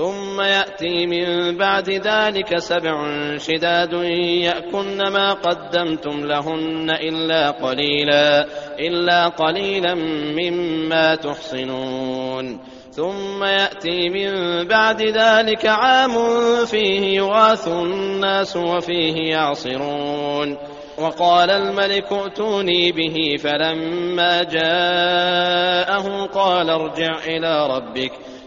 ثم يأتي من بعد ذلك سبع شداد يأكن ما قدمتم لهن إلا قليلا إلا قليلا مما تحصنون. ثم يأتي من بعد ذلك عام فيه يغاث الناس وفيه يعصرون. وقال الملك ائتوني به فلما جاءه قال ارجع إلى ربك.